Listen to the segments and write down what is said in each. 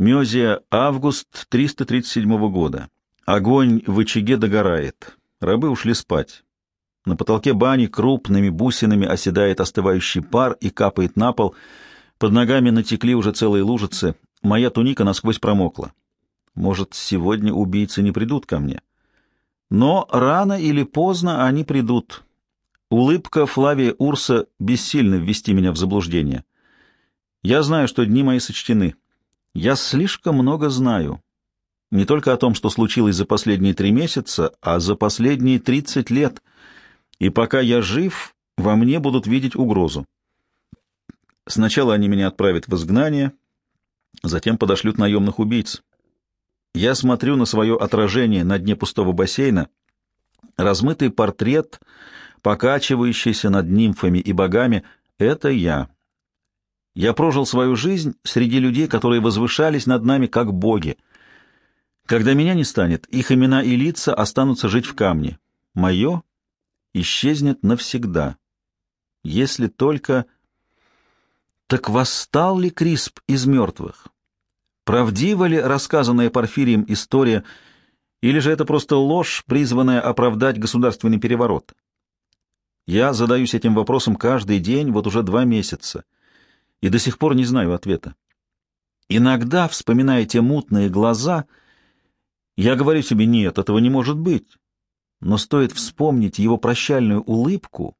Мезия, август 337 года. Огонь в очаге догорает. Рабы ушли спать. На потолке бани крупными бусинами оседает остывающий пар и капает на пол. Под ногами натекли уже целые лужицы. Моя туника насквозь промокла. Может, сегодня убийцы не придут ко мне? Но рано или поздно они придут. Улыбка Флавия Урса бессильно ввести меня в заблуждение. Я знаю, что дни мои сочтены. Я слишком много знаю. Не только о том, что случилось за последние три месяца, а за последние тридцать лет. И пока я жив, во мне будут видеть угрозу. Сначала они меня отправят в изгнание, затем подошлют наемных убийц. Я смотрю на свое отражение на дне пустого бассейна, размытый портрет, покачивающийся над нимфами и богами — это я. Я прожил свою жизнь среди людей, которые возвышались над нами как боги. Когда меня не станет, их имена и лица останутся жить в камне. Мое исчезнет навсегда. Если только... Так восстал ли Крисп из мертвых? Правдива ли рассказанная Порфирием история, или же это просто ложь, призванная оправдать государственный переворот? Я задаюсь этим вопросом каждый день вот уже два месяца — и до сих пор не знаю ответа. Иногда, вспоминая те мутные глаза, я говорю себе, нет, этого не может быть. Но стоит вспомнить его прощальную улыбку,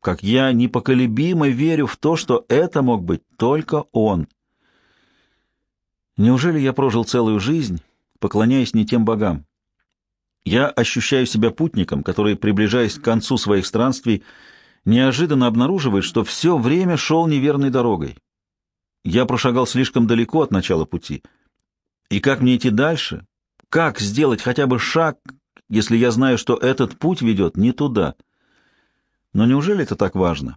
как я непоколебимо верю в то, что это мог быть только он. Неужели я прожил целую жизнь, поклоняясь не тем богам? Я ощущаю себя путником, который, приближаясь к концу своих странствий, неожиданно обнаруживает, что все время шел неверной дорогой. Я прошагал слишком далеко от начала пути. И как мне идти дальше? Как сделать хотя бы шаг, если я знаю, что этот путь ведет не туда? Но неужели это так важно?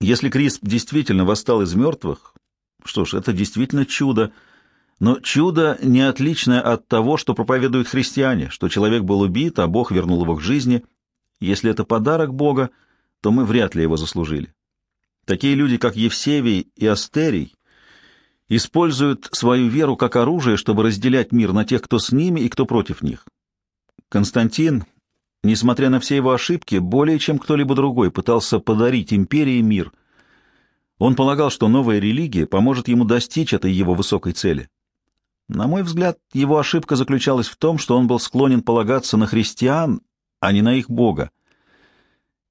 Если Крисп действительно восстал из мертвых, что ж, это действительно чудо, но чудо не отличное от того, что проповедуют христиане, что человек был убит, а Бог вернул его к жизни. Если это подарок Бога, то мы вряд ли его заслужили. Такие люди, как Евсевий и Астерий, используют свою веру как оружие, чтобы разделять мир на тех, кто с ними и кто против них. Константин, несмотря на все его ошибки, более чем кто-либо другой пытался подарить империи мир. Он полагал, что новая религия поможет ему достичь этой его высокой цели. На мой взгляд, его ошибка заключалась в том, что он был склонен полагаться на христиан, а не на их Бога.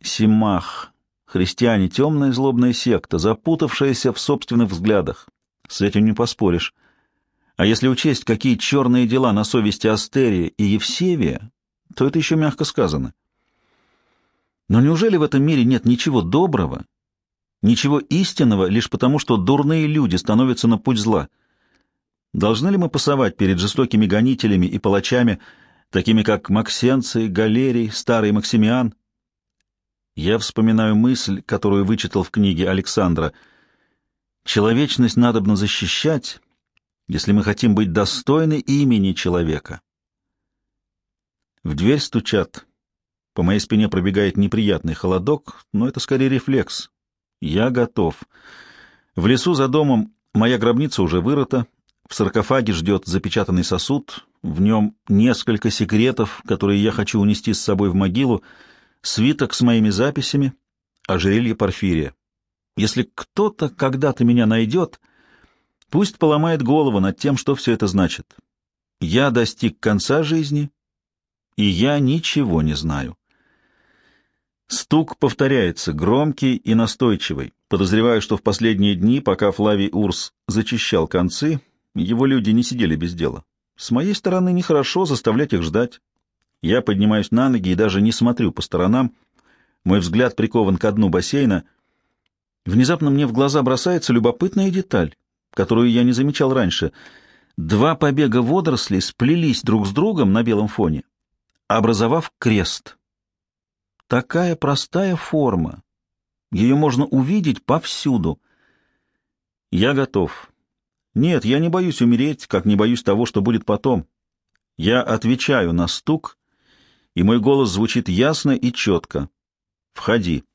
Симах. Христиане — темная злобная секта, запутавшаяся в собственных взглядах. С этим не поспоришь. А если учесть, какие черные дела на совести Астерия и Евсевия, то это еще мягко сказано. Но неужели в этом мире нет ничего доброго, ничего истинного, лишь потому, что дурные люди становятся на путь зла? Должны ли мы пасовать перед жестокими гонителями и палачами, такими как Максенций, Галерий, Старый Максимиан? Я вспоминаю мысль, которую вычитал в книге Александра. Человечность надобно защищать, если мы хотим быть достойны имени человека. В дверь стучат. По моей спине пробегает неприятный холодок, но это скорее рефлекс. Я готов. В лесу за домом моя гробница уже вырыта, в саркофаге ждет запечатанный сосуд, в нем несколько секретов, которые я хочу унести с собой в могилу, свиток с моими записями, ожерелье Порфирия. Если кто-то когда-то меня найдет, пусть поломает голову над тем, что все это значит. Я достиг конца жизни, и я ничего не знаю. Стук повторяется, громкий и настойчивый. Подозреваю, что в последние дни, пока Флавий Урс зачищал концы, его люди не сидели без дела. С моей стороны, нехорошо заставлять их ждать. Я поднимаюсь на ноги и даже не смотрю по сторонам. Мой взгляд прикован к дну бассейна. Внезапно мне в глаза бросается любопытная деталь, которую я не замечал раньше. Два побега водорослей сплелись друг с другом на белом фоне, образовав крест. Такая простая форма. Ее можно увидеть повсюду. Я готов. Нет, я не боюсь умереть, как не боюсь того, что будет потом. Я отвечаю на стук и мой голос звучит ясно и четко. «Входи».